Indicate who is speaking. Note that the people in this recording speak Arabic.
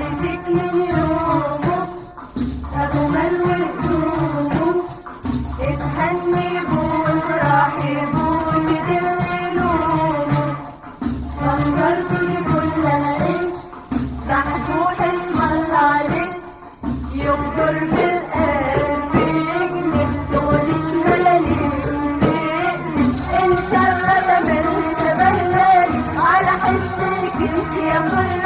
Speaker 1: فارسك من يومه ابو مروه هدومه اتهني راح حبوب دل لونه فكرت لكل عليك مفتوح اسم الله عليك يقدر بالقلب يجمد دولش ان شاء الله على انت يا كل